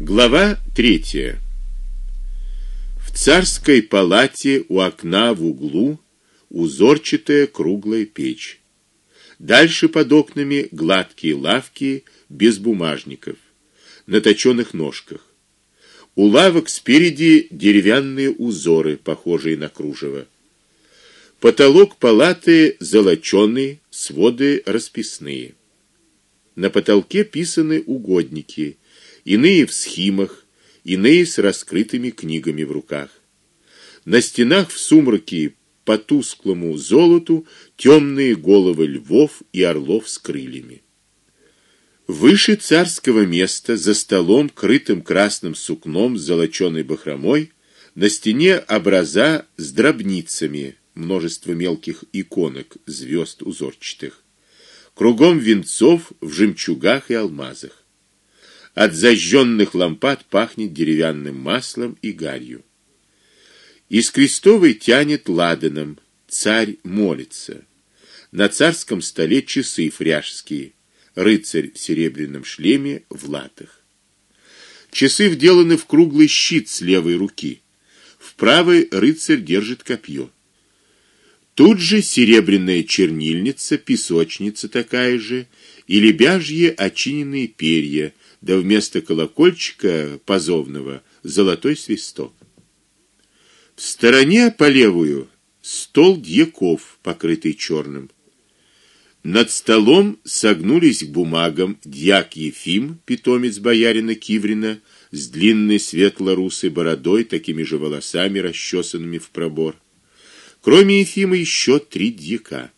Глава третья. В царской палате у окна в углу узорчатая круглая печь. Дальше под окнами гладкие лавки без бумажников, на точёных ножках. У лавок спереди деревянные узоры, похожие на кружево. Потолок палаты золочёный, своды расписные. На потолке писаны угодники иные в схимах, иные с раскрытыми книгами в руках. На стенах в сумраке по тусклому золоту темные головы львов и орлов с крыльями. Выше царского места, за столом, крытым красным сукном с золочёной бахромой, на стене образа с дробницами, множество мелких иконок, звезд узорчатых. Кругом венцов в жемчугах и алмазах. От зажженных лампад пахнет деревянным маслом и гарью. Из крестовой тянет ладаном. Царь молится. На царском столе часы фряжские. Рыцарь в серебряном шлеме в латах. Часы вделаны в круглый щит с левой руки. В правой рыцарь держит копье. Тут же серебряная чернильница, песочница такая же, и лебяжьи очиненные перья да вместо колокольчика позовного золотой свисток. В стороне по левую стол дьяков, покрытый черным. Над столом согнулись к бумагам дьяк Ефим, питомец боярина Киврина, с длинной светло-русой бородой, такими же волосами расчесанными в пробор. Кроме Ефима еще три дьяка.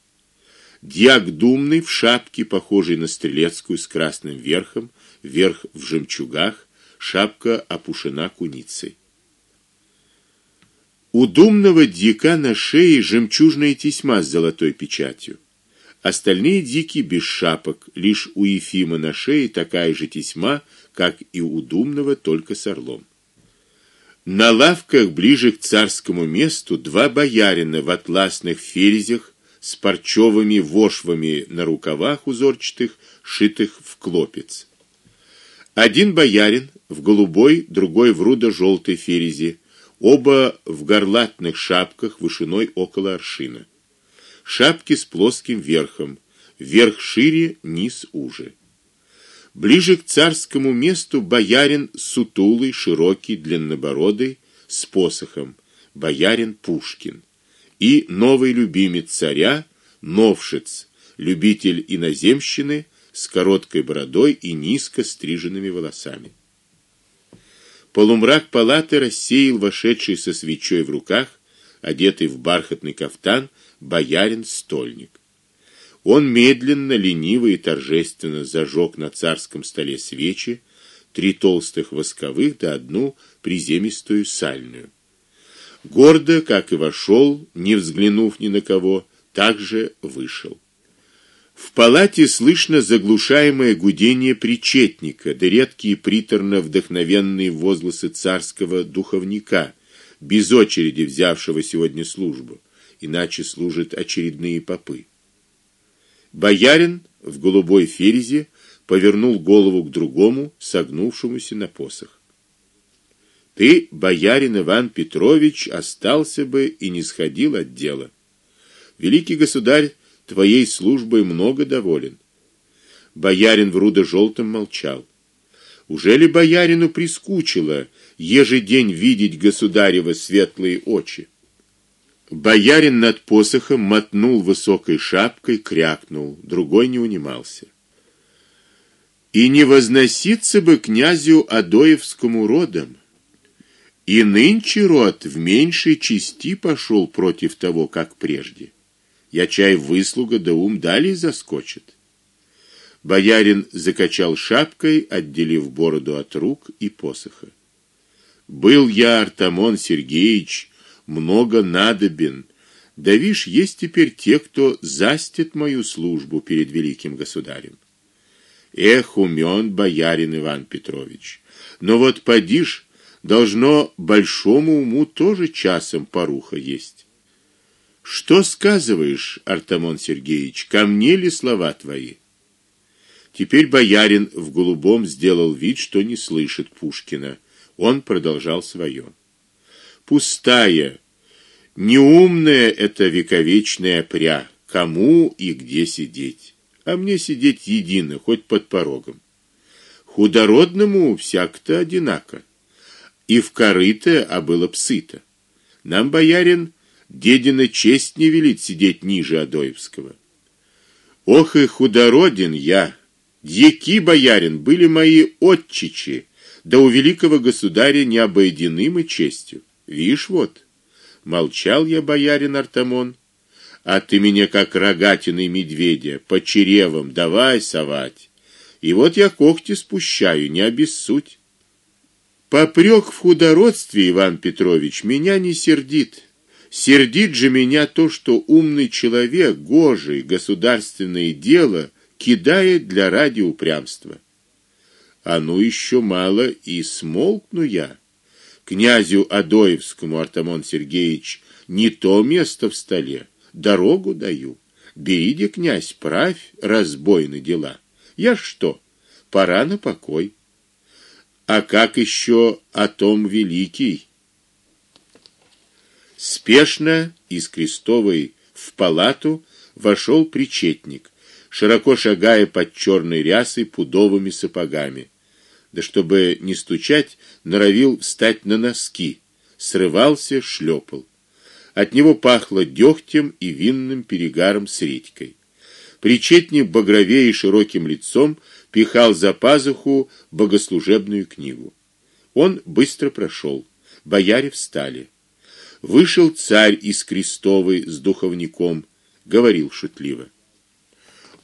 Дьяк Думный в шапке, похожей на стрелецкую с красным верхом, верх в жемчугах, шапка опушена куницей. У думного дика на шее жемчужная тесьма с золотой печатью. Остальные дики без шапок, лишь у Ефима на шее такая же тесьма, как и у думного, только с орлом. На лавках ближе к царскому месту два боярина в атласных ферзях с парчовыми вошвами на рукавах узорчатых, шитых в клопец. Один боярин в голубой, другой в рудо-желтой ферезе, оба в горлатных шапках вышиной около аршина. Шапки с плоским верхом, верх шире, низ уже. Ближе к царскому месту боярин сутулый, широкий, длиннобородый, с посохом, боярин Пушкин. И новый любимец царя, новшец, любитель иноземщины, с короткой бородой и низко стриженными волосами. Полумрак палаты рассеял вошедший со свечой в руках, одетый в бархатный кафтан, боярин стольник. Он медленно, лениво и торжественно зажег на царском столе свечи, три толстых восковых да одну приземистую сальную. Гордо, как и вошел, не взглянув ни на кого, также вышел. В палате слышно заглушаемое гудение причетника, да редкие приторно вдохновенные возгласы царского духовника, без очереди взявшего сегодня службу, иначе служат очередные попы. Боярин в голубой ферезе повернул голову к другому, согнувшемуся на посох. Ты, боярин Иван Петрович, остался бы и не сходил от дела. Великий государь твоей службой много доволен. Боярин в рудо-желтом молчал. Уже ли боярину прискучило ежедень видеть государева светлые очи? Боярин над посохом мотнул высокой шапкой, крякнул, другой не унимался. И не возноситься бы князю Адоевскому родом. И нынче род в меньшей части пошел против того, как прежде. Я чай выслуга да ум далее заскочит. Боярин закачал шапкой, отделив бороду от рук и посоха. Был я Артамон Сергеевич много надобен. Да вишь, есть теперь те, кто застит мою службу перед великим государем. Эх, умен боярин Иван Петрович. Но вот подишь, должно большому уму тоже часом поруха есть. Что сказываешь, Артамон Сергеевич, ко мне ли слова твои? Теперь боярин в голубом сделал вид, что не слышит Пушкина. Он продолжал свое. Пустая, неумная это вековечная пря, кому и где сидеть. А мне сидеть едино, хоть под порогом. Худородному всяк-то одинако. И в корыто, а было псыто. Нам боярин дедина честь не велит сидеть ниже Адоевского. Ох и худороден я, дьяки боярин были мои отчичи, да у великого государя не обойдены мы честью. Вишь вот, молчал я боярин Артамон, а ты меня как рогатиной медведя по черевам давай совать. И вот я когти спущаю, не обессудь. Попрёк в худородстве Иван Петрович меня не сердит. Сердит же меня то, что умный человек гожий государственное дело кидает для ради упрямства. А ну еще мало и смолкну я. Князю Адоевскому Артамон Сергеевич не то место в столе, дорогу даю. Берите, князь, правь разбойные дела. Я что? Пора на покой. А как еще о том великий? Спешно из крестовой в палату вошел причетник, широко шагая под черной рясой пудовыми сапогами. Да чтобы не стучать, норовил встать на носки, срывался, шлепал. От него пахло дегтем и винным перегаром с редькой. Причетник багровее широким лицом пихал за пазуху богослужебную книгу. Он быстро прошел. Бояре встали. Вышел царь из крестовой с духовником, говорил шутливо: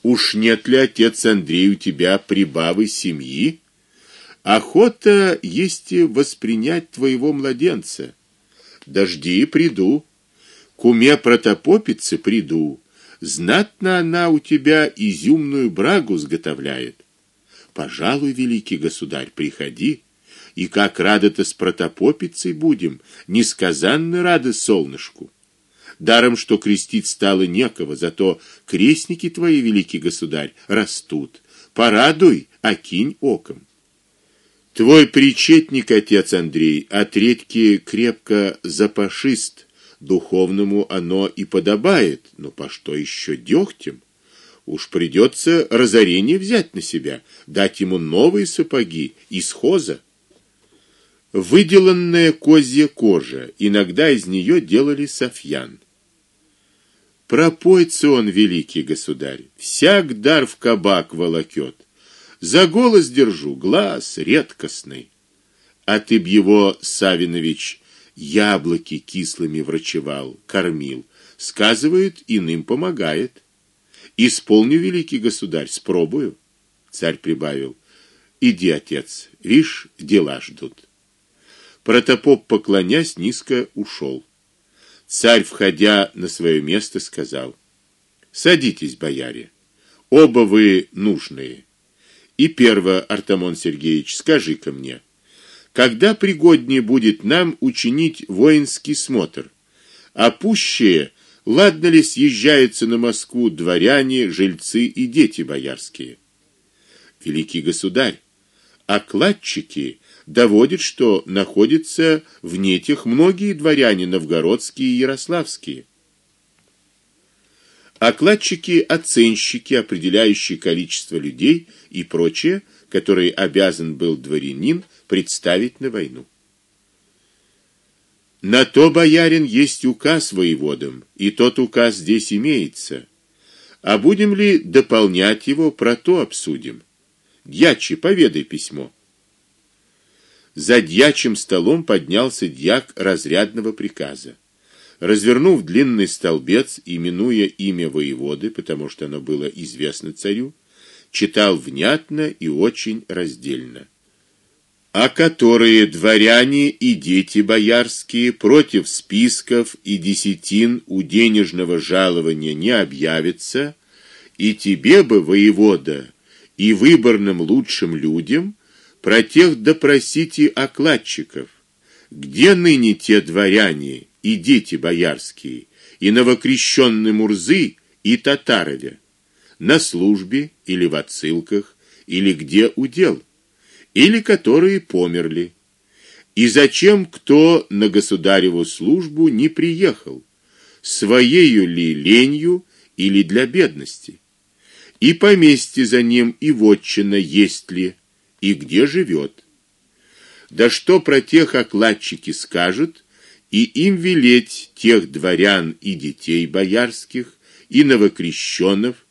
Уж нет ли отец Андрей у тебя прибавы семьи? Охота есть воспринять твоего младенца. Дожди приду. К уме протопопицы приду. Знатно она у тебя изюмную брагу сготовляет. Пожалуй, великий государь, приходи, и как рады-то с протопопицей будем, несказанно рады солнышку. Даром, что крестить стало некого, зато крестники твои, великий государь, растут. Порадуй, окинь оком. Твой причетник, отец Андрей, от редьки крепко запашист, духовному оно и подобает, но по что еще дёгтем? Уж придется разорение взять на себя, дать ему новые сапоги из хоза. Выделанная козья кожа, иногда из нее делали софьян. Пропойца он великий государь, всяк дар в кабак волокет. За голос держу, глаз редкостный. А ты б его, Савинович, яблоки кислыми врачевал, кормил, сказывает, иным помогает. Исполню, великий государь, спробую. Царь прибавил: Иди, отец, вишь, дела ждут. Протопоп, поклонясь низко, ушел. Царь, входя на свое место, сказал: "Садитесь, бояре. Оба вы нужные. И перво, Артамон Сергеевич, скажи-ка мне, когда пригоднее будет нам учинить воинский смотр, а пущее Ладно ли съезжаются на Москву дворяне, жильцы и дети боярские? Великий государь, окладчики доводят, что находятся в нетях многие дворяне новгородские и ярославские. Окладчики оценщики, определяющие количество людей и прочее, которые обязан был дворянин представить на войну. На то боярин есть указ воеводам, и тот указ здесь имеется. А будем ли дополнять его, про то обсудим. Дьячи, поведай письмо. За дьячим столом поднялся дьяк разрядного приказа. Развернув длинный столбец, именуя имя воеводы, потому что оно было известно царю, читал внятно и очень раздельно а которые дворяне и дети боярские против списков и десятин у денежного жалования не объявятся, и тебе бы воевода и выборным лучшим людям про тех допросите окладчиков. Где ныне те дворяне и дети боярские, и новокрещенные мурзы и татарове? На службе или в отсылках, или где удел, или которые померли. И зачем кто на государеву службу не приехал? Своею ли ленью или для бедности? И поместье за ним и вотчина есть ли, и где живет? Да что про тех окладчики скажут, и им велеть тех дворян и детей боярских и новокрещенных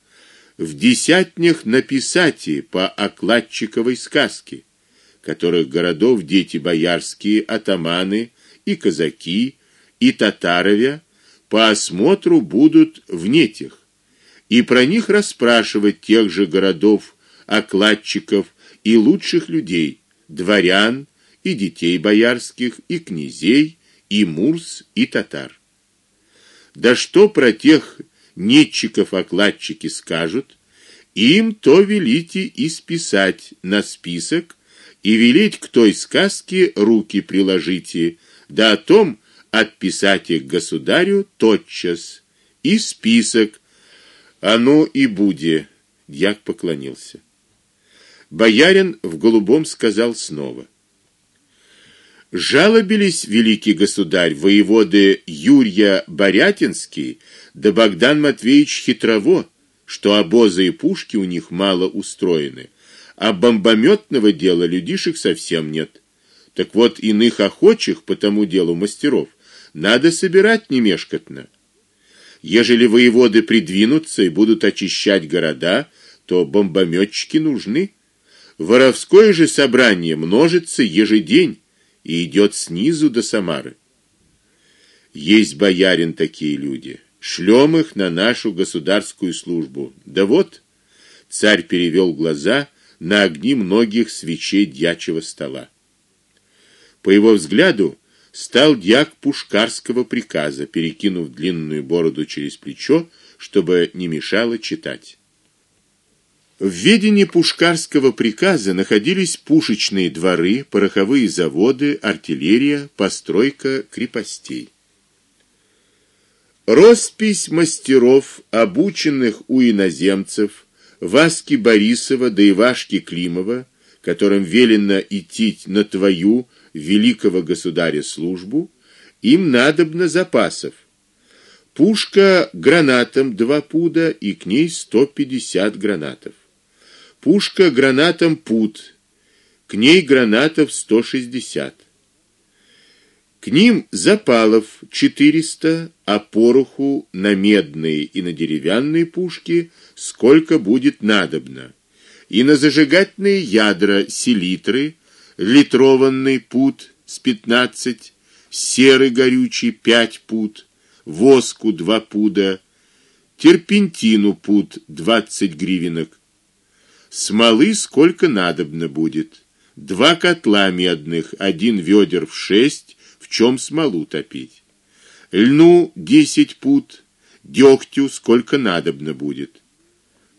в десятнях написать по окладчиковой сказке которых городов дети боярские, атаманы и казаки и татаровя по осмотру будут в нетях, и про них расспрашивать тех же городов, окладчиков и лучших людей, дворян и детей боярских и князей и мурс и татар. Да что про тех нетчиков окладчики скажут, им то велите исписать на список и велеть к той сказке руки приложите, да о том отписать их государю тотчас и список. А ну и буде, дьяк поклонился. Боярин в голубом сказал снова: Жалобились великий государь воеводы Юрия Борятинский да Богдан Матвеевич Хитрово, что обозы и пушки у них мало устроены а бомбометного дела людишек совсем нет. Так вот иных охочих по тому делу мастеров надо собирать немешкотно. Ежели воеводы придвинутся и будут очищать города, то бомбометчики нужны. Воровское же собрание множится ежедень и идет снизу до Самары. Есть боярин такие люди. Шлем их на нашу государственную службу. Да вот, царь перевел глаза на огни многих свечей дьячего стола. По его взгляду стал дьяк пушкарского приказа, перекинув длинную бороду через плечо, чтобы не мешало читать. В ведении пушкарского приказа находились пушечные дворы, пороховые заводы, артиллерия, постройка крепостей. Роспись мастеров, обученных у иноземцев, Васьки Борисова да Ивашки Климова, которым велено идти на твою великого государя службу, им надобно запасов. Пушка гранатом два пуда и к ней 150 гранатов. Пушка гранатом пуд, к ней гранатов 160. К ним запалов 400, а пороху на медные и на деревянные пушки сколько будет надобно. И на зажигательные ядра селитры, литрованный пуд с 15, серый горючий 5 пуд, воску 2 пуда, терпентину пуд 20 гривенок. Смолы сколько надобно будет. Два котла медных, один ведер в шесть чем смолу топить. Льну десять пуд, дегтю сколько надобно будет.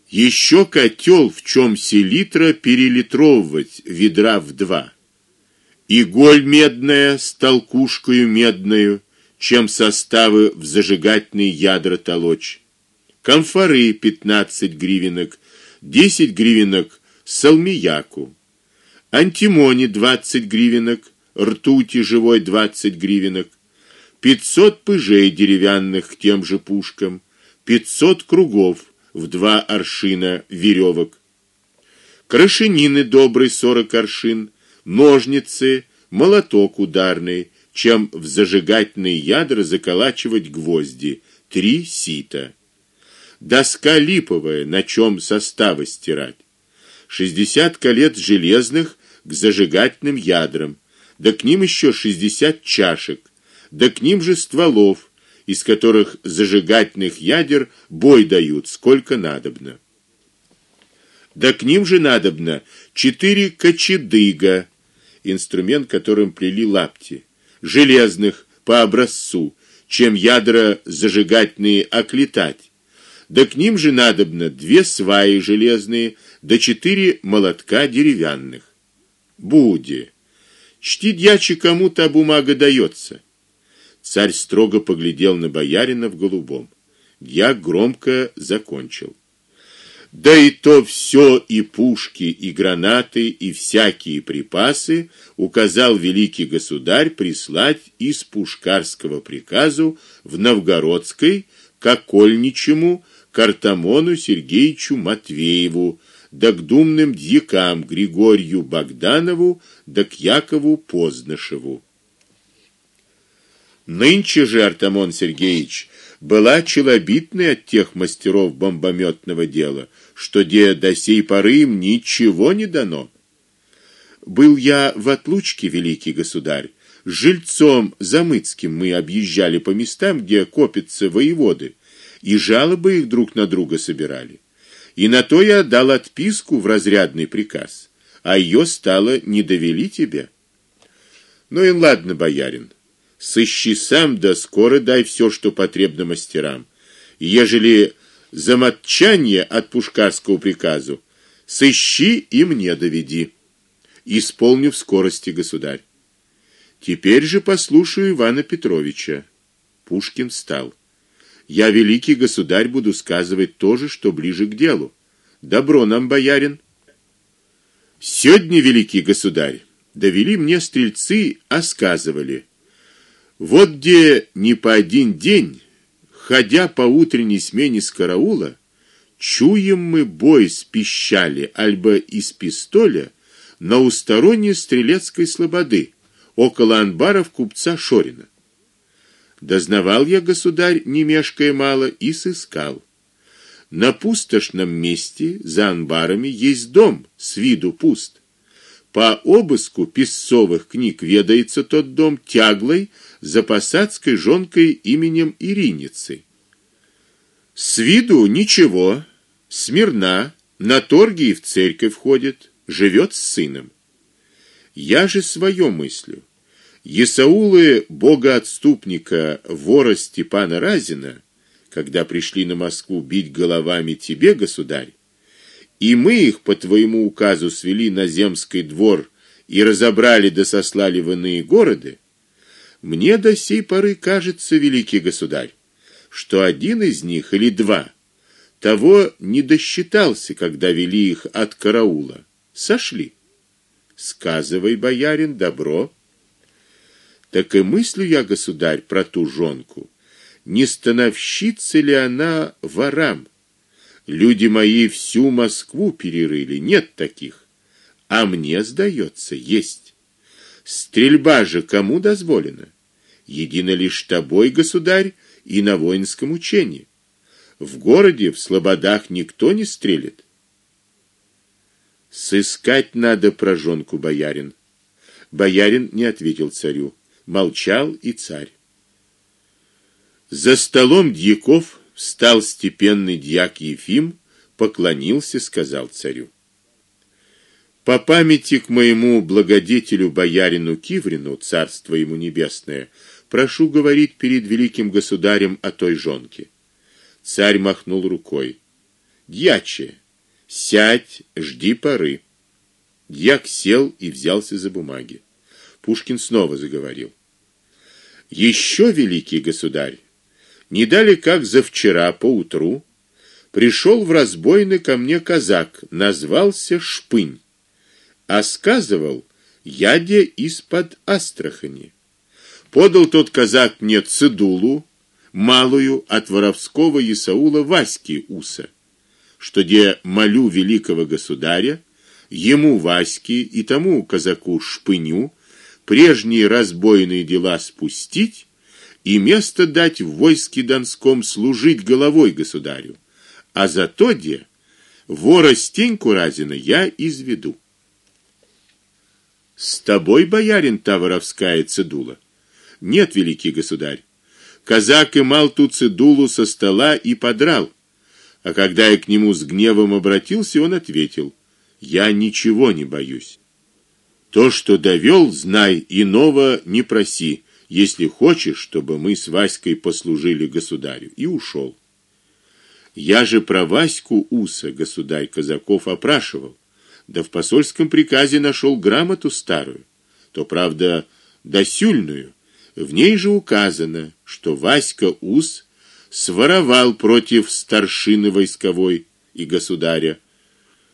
Еще котел, в чем селитра перелитровывать ведра в два. Иголь медная с толкушкою медную, чем составы в зажигательные ядра толочь. Камфоры 15 гривенок, 10 гривенок салмияку. Антимони 20 гривенок, ртути живой 20 гривенок, 500 пыжей деревянных к тем же пушкам, 500 кругов в два аршина веревок, крашенины добрый 40 аршин, ножницы, молоток ударный, чем в зажигательные ядра заколачивать гвозди, три сита. Доска липовая, на чем составы стирать. 60 колец железных к зажигательным ядрам, да к ним еще 60 чашек, да к ним же стволов, из которых зажигательных ядер бой дают сколько надобно. Да к ним же надобно четыре кочедыга, инструмент, которым плели лапти, железных по образцу, чем ядра зажигательные оклетать. Да к ним же надобно две сваи железные, да четыре молотка деревянных. Буде Чти дьячи кому то бумага дается. Царь строго поглядел на боярина в голубом. Я громко закончил. Да и то все и пушки, и гранаты, и всякие припасы указал великий государь прислать из пушкарского приказу в Новгородской к окольничему Картамону Сергеевичу Матвееву, да к думным дьякам Григорию Богданову, да к Якову Позднышеву. Нынче же Артамон Сергеевич была челобитной от тех мастеров бомбометного дела, что де до сей поры им ничего не дано. Был я в отлучке, великий государь, с жильцом Замыцким мы объезжали по местам, где копятся воеводы, и жалобы их друг на друга собирали. И на то я дал отписку в разрядный приказ, а ее стало не довели тебе. Ну и ладно, боярин. Сыщи сам да скоро дай все, что потребно мастерам. Ежели заматчание от пушкарского приказу, сыщи и мне доведи. Исполню в скорости, государь. Теперь же послушаю Ивана Петровича. Пушкин встал. Я великий государь буду сказывать то же, что ближе к делу. Добро нам, боярин. Сегодня великий государь довели мне стрельцы, а сказывали: вот где не по один день, ходя по утренней смене с караула, чуем мы бой с пищали альбо из пистоля на усторонней стрелецкой слободы, около анбаров купца Шорина. Дознавал я государь, не мешкая мало, и сыскал. На пустошном месте за анбарами есть дом, с виду пуст. По обыску писцовых книг ведается тот дом тяглой за посадской жонкой именем Ириницы. С виду ничего, смирна, на торги и в церковь ходит, живет с сыном. Я же свое мыслю. Исаулы богоотступника вора Степана Разина, когда пришли на Москву бить головами тебе, государь, и мы их по твоему указу свели на земский двор и разобрали да сослали в иные города, мне до сей поры кажется, великий государь, что один из них или два того не досчитался, когда вели их от караула. Сошли. Сказывай, боярин, добро. Так и мыслю я, государь, про ту жонку. Не становщица ли она ворам? Люди мои всю Москву перерыли, нет таких. А мне сдается, есть. Стрельба же кому дозволена? едино лишь тобой, государь, и на воинском учении. В городе, в слободах никто не стрелит. Сыскать надо про жонку боярин. Боярин не ответил царю, молчал и царь. За столом дьяков встал степенный дьяк Ефим, поклонился, сказал царю: по памяти к моему благодетелю боярину Киврину, царство ему небесное, прошу говорить перед великим государем о той жонке. Царь махнул рукой. Дьяче, сядь, жди поры. Дьяк сел и взялся за бумаги. Пушкин снова заговорил. Еще великий государь, не дали как за вчера по утру пришел в разбойный ко мне казак, назвался Шпынь а сказывал яде из-под Астрахани. Подал тот казак мне цедулу, малую от воровского Исаула Васьки Уса, что де молю великого государя, ему Ваське и тому казаку Шпыню прежние разбойные дела спустить и место дать в войске донском служить головой государю, а за то де вора Стеньку Разина я изведу. С тобой, боярин, та воровская цедула? Нет, великий государь. Казак имал ту цедулу со стола и подрал. А когда я к нему с гневом обратился, он ответил: "Я ничего не боюсь. То, что довел, знай, иного не проси, если хочешь, чтобы мы с Васькой послужили государю". И ушел. Я же про Ваську Уса государь казаков опрашивал да в посольском приказе нашел грамоту старую, то правда досюльную. В ней же указано, что Васька Ус своровал против старшины войсковой и государя.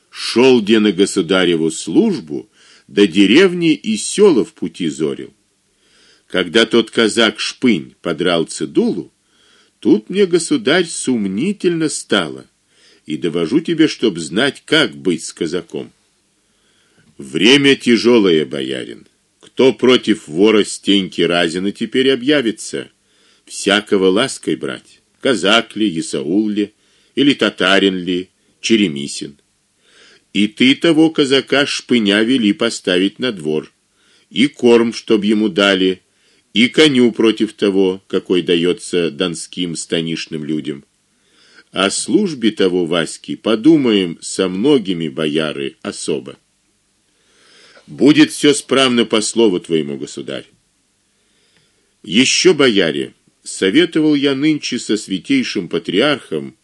Шел где на государеву службу, до деревни и села в пути зорил. Когда тот казак Шпынь подрал цедулу, тут мне государь сумнительно стало, и довожу тебе, чтоб знать, как быть с казаком. Время тяжелое, боярин. Кто против вора Стеньки Разина теперь объявится? Всякого лаской брать. Казак ли, Исаул ли, или татарин ли, Черемисин. И ты того казака шпыня вели поставить на двор, и корм, чтоб ему дали, и коню против того, какой дается донским станишным людям. О службе того Васьки подумаем со многими бояры особо. Будет все справно по слову твоему, государь. Еще бояре, советовал я нынче со святейшим патриархом,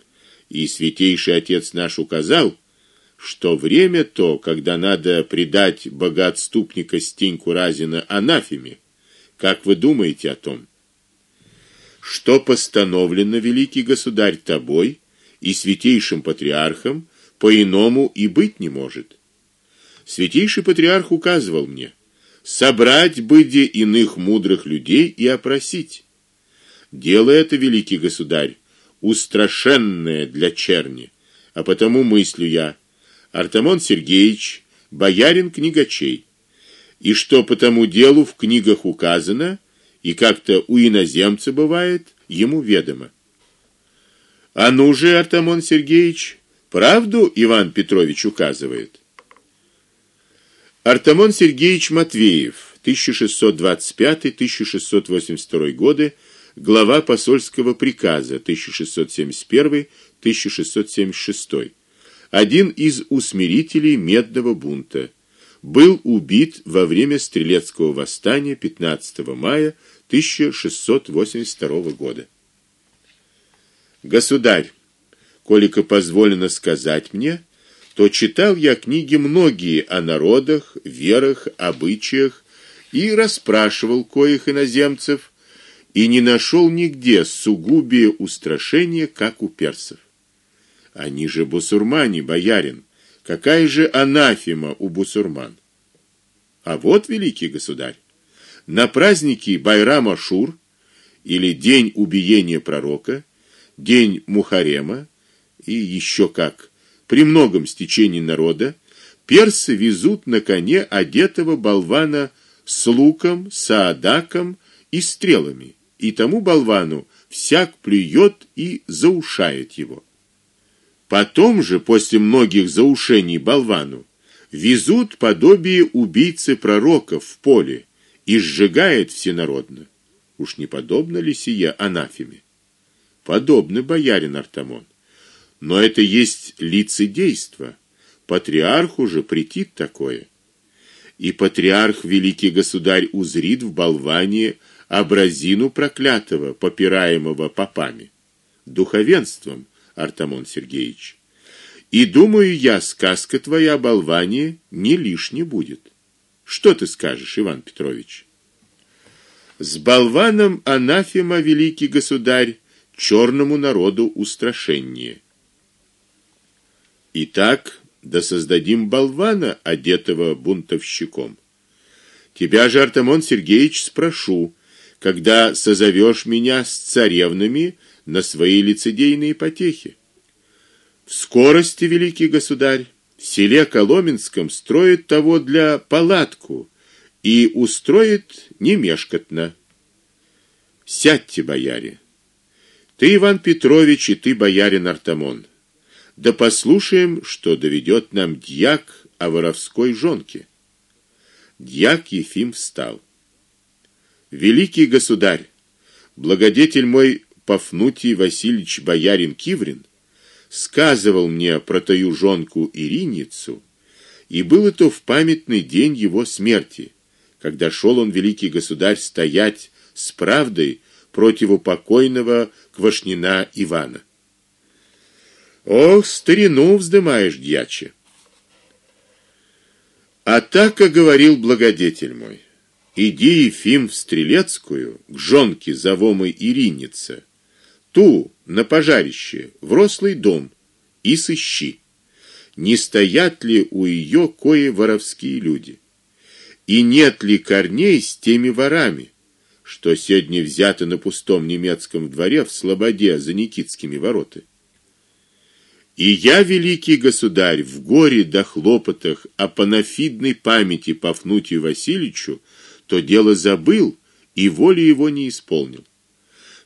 и святейший отец наш указал, что время то, когда надо предать богоотступника Стеньку Разина анафеме. Как вы думаете о том? Что постановлено великий государь тобой и святейшим патриархом, по-иному и быть не может. Святейший патриарх указывал мне: собрать быде иных мудрых людей и опросить. Дело это, великий государь, устрашенное для черни, а потому мыслю я, Артамон Сергеевич, боярин книгачей, и что по тому делу в книгах указано, и как-то у иноземца бывает, ему ведомо. А ну же, Артамон Сергеевич, правду Иван Петрович указывает. Артамон Сергеевич Матвеев, 1625-1682 годы, глава посольского приказа 1671-1676 один из усмирителей медного бунта, был убит во время стрелецкого восстания 15 мая 1682 года. Государь, колико позволено сказать мне, то читал я книги многие о народах, верах, обычаях и расспрашивал коих иноземцев и не нашел нигде сугубее устрашения, как у персов. Они же бусурмане, боярин. Какая же анафема у бусурман? А вот великий государь, на праздники Байрам-Ашур или день убиения пророка, день Мухарема и еще как, при многом стечении народа персы везут на коне одетого болвана с луком, саадаком и стрелами, и тому болвану всяк плюет и заушает его. Потом же, после многих заушений болвану, везут подобие убийцы пророков в поле и сжигает всенародно. Уж не подобно ли сия анафеме? Подобно боярин Артамон. Но это есть лицедейство. Патриарху же претит такое. И патриарх великий государь узрит в болване образину проклятого, попираемого попами, духовенством Артамон Сергеевич. И думаю я, сказка твоя о болване не лишне будет. Что ты скажешь, Иван Петрович? С болваном анафема великий государь черному народу устрашение. Итак, да создадим болвана, одетого бунтовщиком. Тебя же, Артамон Сергеевич, спрошу, когда созовешь меня с царевнами на свои лицедейные потехи. В скорости великий государь в селе Коломенском строит того для палатку и устроит немешкотно. Сядьте, бояре. Ты, Иван Петрович, и ты, боярин Артамон. Да послушаем, что доведет нам дьяк о воровской жонке. Дьяк Ефим встал. Великий государь, благодетель мой Пафнутий Васильевич боярин Киврин сказывал мне про тою жонку Ириницу, и было то в памятный день его смерти, когда шел он великий государь стоять с правдой против покойного Квашнина Ивана. Ох, старину вздымаешь, дьяче. А так и говорил благодетель мой. Иди, Ефим, в Стрелецкую, к жонке завомой Иринице, ту на пожарище, в рослый дом, и сыщи, не стоят ли у ее кое воровские люди, и нет ли корней с теми ворами, что сегодня взяты на пустом немецком дворе в Слободе за Никитскими воротами. И я, великий государь, в горе до хлопотах о панафидной памяти Пафнутию Васильевичу то дело забыл и воли его не исполнил.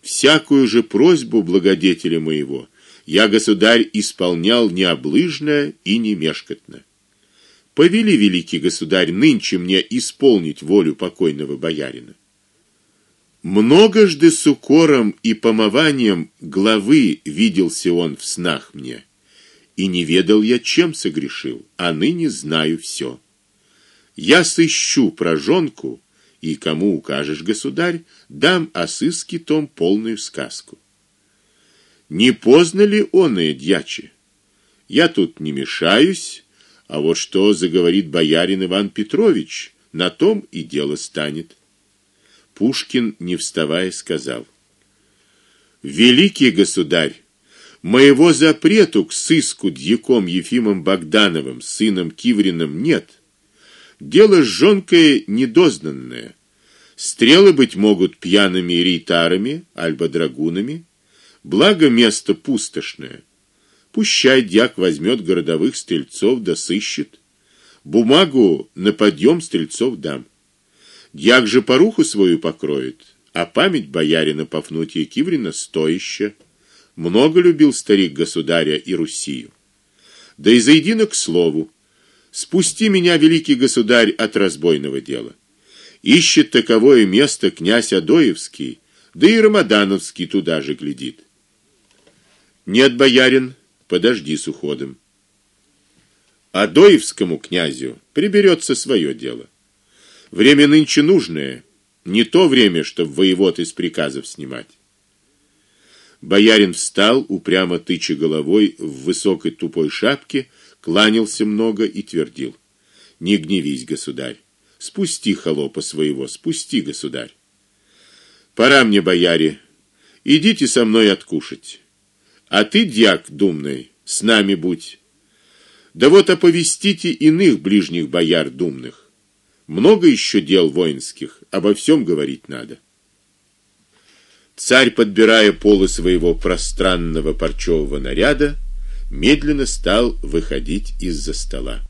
Всякую же просьбу благодетеля моего я, государь, исполнял необлыжно и не мешкотно. Повели великий государь нынче мне исполнить волю покойного боярина. Многожды с укором и помыванием главы виделся он в снах мне, и не ведал я, чем согрешил, а ныне знаю все. Я сыщу прожонку, и кому укажешь, государь, дам о сыске том полную сказку. Не поздно ли он и дьяче? Я тут не мешаюсь, а вот что заговорит боярин Иван Петрович, на том и дело станет. Пушкин, не вставая, сказал: Великий государь, моего запрету к сыску дьяком Ефимом Богдановым, сыном Кивриным нет. Дело жонкое недознанное. Стрелы быть могут пьяными рейтарами, альбо драгунами, благо место пустошное. Пущай дьяк возьмет городовых стрельцов да сыщет. Бумагу на подъем стрельцов дам. Дьяк же поруху свою покроет, а память боярина Пафнутия Киврина стоящая. Много любил старик государя и Русию. Да и заедино к слову. Спусти меня, великий государь, от разбойного дела. Ищет таковое место князь Адоевский, да и Рамадановский туда же глядит. Нет, боярин, подожди с уходом. Адоевскому князю приберется свое дело. Время нынче нужное, не то время, чтобы воевод из приказов снимать. Боярин встал, упрямо тыча головой в высокой тупой шапке, кланялся много и твердил: "Не гневись, государь. Спусти холопа своего, спусти, государь. Пора мне, бояре. Идите со мной откушать. А ты, дьяк думный, с нами будь. Да вот оповестите иных ближних бояр думных. Много еще дел воинских, обо всем говорить надо. Царь, подбирая полы своего пространного парчевого наряда, медленно стал выходить из-за стола.